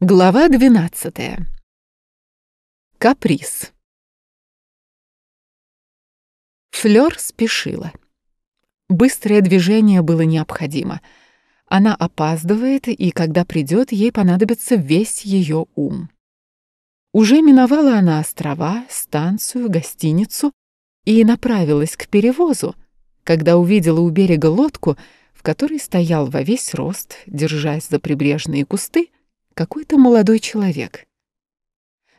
Глава 12. Каприз. Флёр спешила. Быстрое движение было необходимо. Она опаздывает, и когда придет, ей понадобится весь ее ум. Уже миновала она острова, станцию, гостиницу и направилась к перевозу, когда увидела у берега лодку, в которой стоял во весь рост, держась за прибрежные кусты, какой-то молодой человек.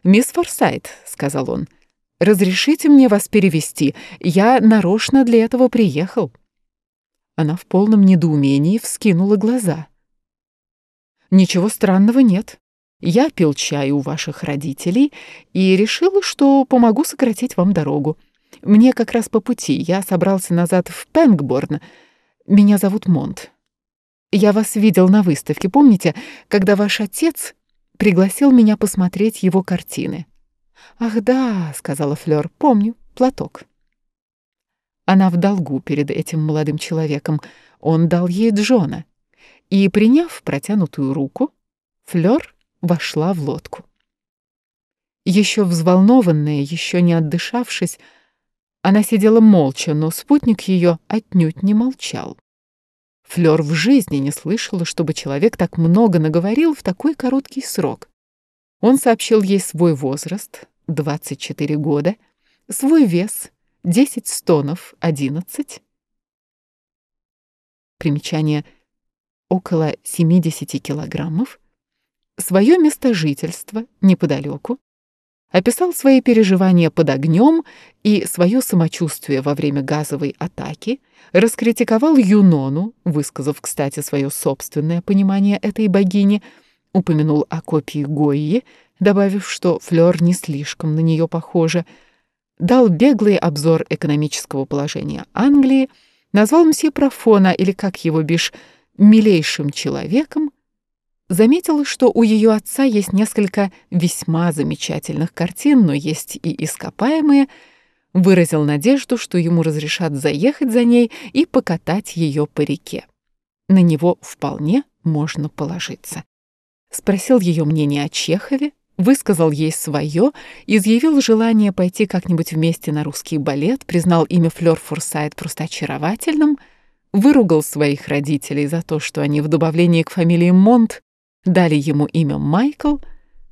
«Мисс Форсайт», — сказал он, — «разрешите мне вас перевести. Я нарочно для этого приехал». Она в полном недоумении вскинула глаза. «Ничего странного нет. Я пил чай у ваших родителей и решила, что помогу сократить вам дорогу. Мне как раз по пути. Я собрался назад в Пенгборн. Меня зовут Монт. Я вас видел на выставке, помните, когда ваш отец пригласил меня посмотреть его картины? Ах да, сказала Флёр, помню, платок. Она в долгу перед этим молодым человеком. Он дал ей Джона. И, приняв протянутую руку, Флёр вошла в лодку. Еще взволнованная, еще не отдышавшись, она сидела молча, но спутник ее отнюдь не молчал. Флёр в жизни не слышала, чтобы человек так много наговорил в такой короткий срок. Он сообщил ей свой возраст, 24 года, свой вес, 10 стонов, 11. Примечание около 70 килограммов, свое место жительства неподалеку, описал свои переживания под огнем и свое самочувствие во время газовой атаки, раскритиковал Юнону, высказав, кстати, свое собственное понимание этой богини, упомянул о копии Гойи, добавив, что Флёр не слишком на нее похожа, дал беглый обзор экономического положения Англии, назвал мсье Профона, или как его бишь, милейшим человеком, Заметила, что у ее отца есть несколько весьма замечательных картин, но есть и ископаемые, выразил надежду, что ему разрешат заехать за ней и покатать ее по реке. На него вполне можно положиться. Спросил ее мнение о Чехове, высказал ей свое, изъявил желание пойти как-нибудь вместе на русский балет, признал имя Флёр Форсайт просто очаровательным, выругал своих родителей за то, что они в добавлении к фамилии Монт дали ему имя Майкл,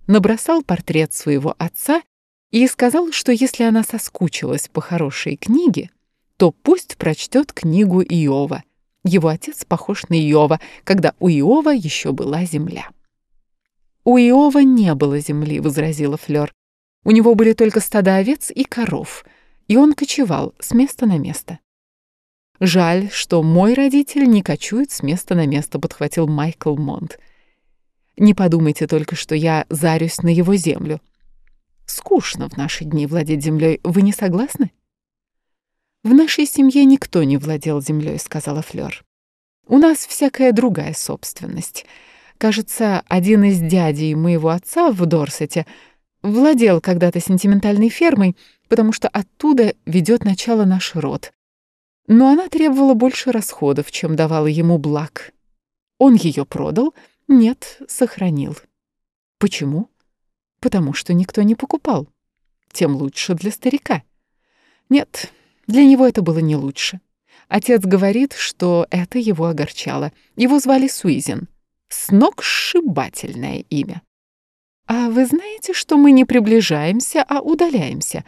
набросал портрет своего отца и сказал, что если она соскучилась по хорошей книге, то пусть прочтет книгу Иова. Его отец похож на Иова, когда у Иова еще была земля. «У Иова не было земли», — возразила Флёр. «У него были только стада овец и коров, и он кочевал с места на место». «Жаль, что мой родитель не кочует с места на место», — подхватил Майкл Монт. Не подумайте только, что я зарюсь на его землю. Скучно в наши дни владеть землей. Вы не согласны? В нашей семье никто не владел землей, сказала Флёр. У нас всякая другая собственность. Кажется, один из дядей моего отца в Дорсете владел когда-то сентиментальной фермой, потому что оттуда ведет начало наш род. Но она требовала больше расходов, чем давала ему благ. Он ее продал — нет, сохранил. Почему? Потому что никто не покупал. Тем лучше для старика. Нет, для него это было не лучше. Отец говорит, что это его огорчало. Его звали Суизен. Сногсшибательное имя. А вы знаете, что мы не приближаемся, а удаляемся?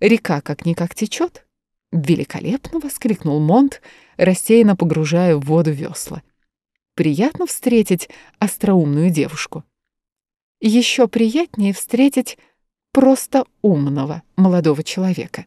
Река как-никак течет. Великолепно воскликнул Монт, рассеянно погружая в воду весла. Приятно встретить остроумную девушку. Еще приятнее встретить просто умного молодого человека.